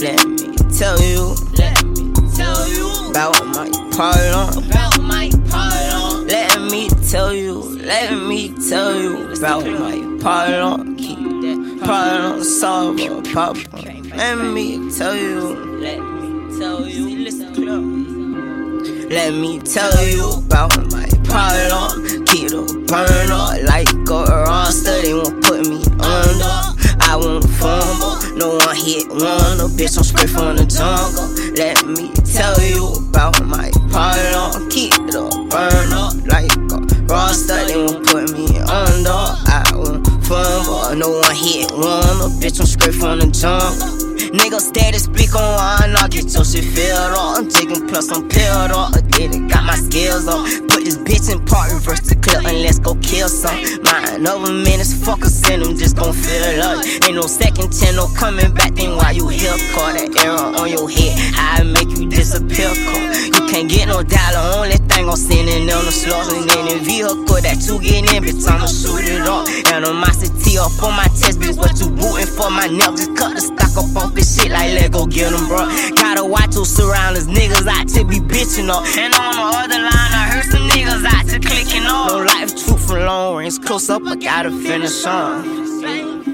Let me tell you. Let me tell you about my problem. About my problem. Let me tell you. Let me tell you about my problem. Keep that problem solve a. Let me tell you. Let me tell you. Listen close. Let me tell you about my problem. Keep the burner like a roster. They won't put me under. I won't fumble. No one hit one. A bitch, I'm straight from the jungle. Let me tell you about my problem. Keep the up like a roster. They won't put me under. I won't fumble. No one hit one. A bitch, I'm straight from the jungle. Nigga steady speak on one, I get your shit filled up. I'm taking plus I'm peeled up. Again, it got my skills up. Put this bitch in part, reverse the clip, and let's go kill some. Mind over minutes, fuck a sin, I'm just gon' feel up. Ain't no second chance, no coming back, then why you here? Call that arrow on your head, I make you disappear, call. You can't get no dollar, only I'm sending on the. And in the vehicle that you get in, bitch, I'ma shoot it up. Animosity up on my chest, bitch, what you booting for? My neck just cut the stock up off this shit like let go get them, bro. Gotta watch your surroundings, niggas out to be bitching up. And on the other line, I heard some niggas out to clicking up. No life, truth from long range, close up, I gotta finish on.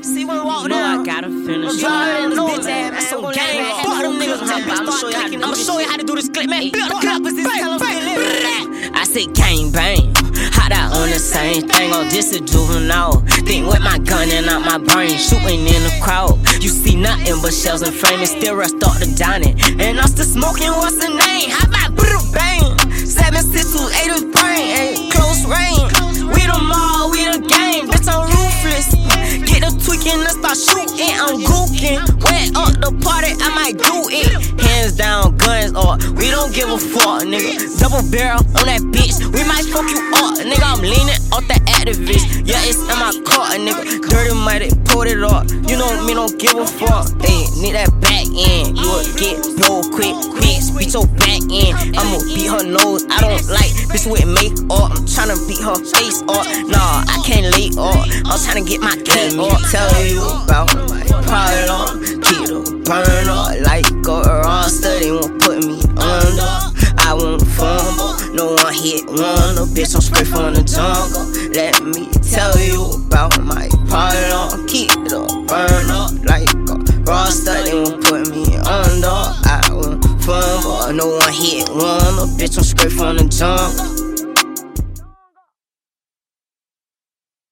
See when walk You know down. I gotta finish on. know, Bitch ass, Some man. gang. Fuck them niggas, man. I'ma show you how to do this show you shit. how to do this clip, man. Build the clip, this, bang, tell it. I gang bang. Hot out on the same thing, oh, this a juvenile. Think with my gun and out my brain, shooting in the crowd. You see nothing but shells and flames, still rest off the dining. And I'm still smoking, what's the name? How about brr, bang? Seven, six, two, eight is brain, ain't close range. We the mall, we the game, bitch, I'm ruthless. Get the tweaking and start shooting, I'm gooking. Wet up the party, I might do it. Hands down, guns or we don't give a fuck, nigga. Double barrel on that bitch, we might fuck you up, nigga. I'm leaning off the Actavis, yeah, it's in my car, nigga. Dirty mighty, put it up. You know me, don't give a fuck. Hey, need that back end, you will get no quick, quick. Beat your back end, I'ma beat her nose. I don't like bitch with makeup. I'm tryna beat her face up. Nah, I can't lay up. I'm tryna get my cake up. Tell you about my problem. One. A bitch, I'm straight from the jungle. Let me tell you about my problem. Keep the burn up like a roster. They won't put me under. I won't fumble. No one hit one. A bitch, I'm straight from the jungle.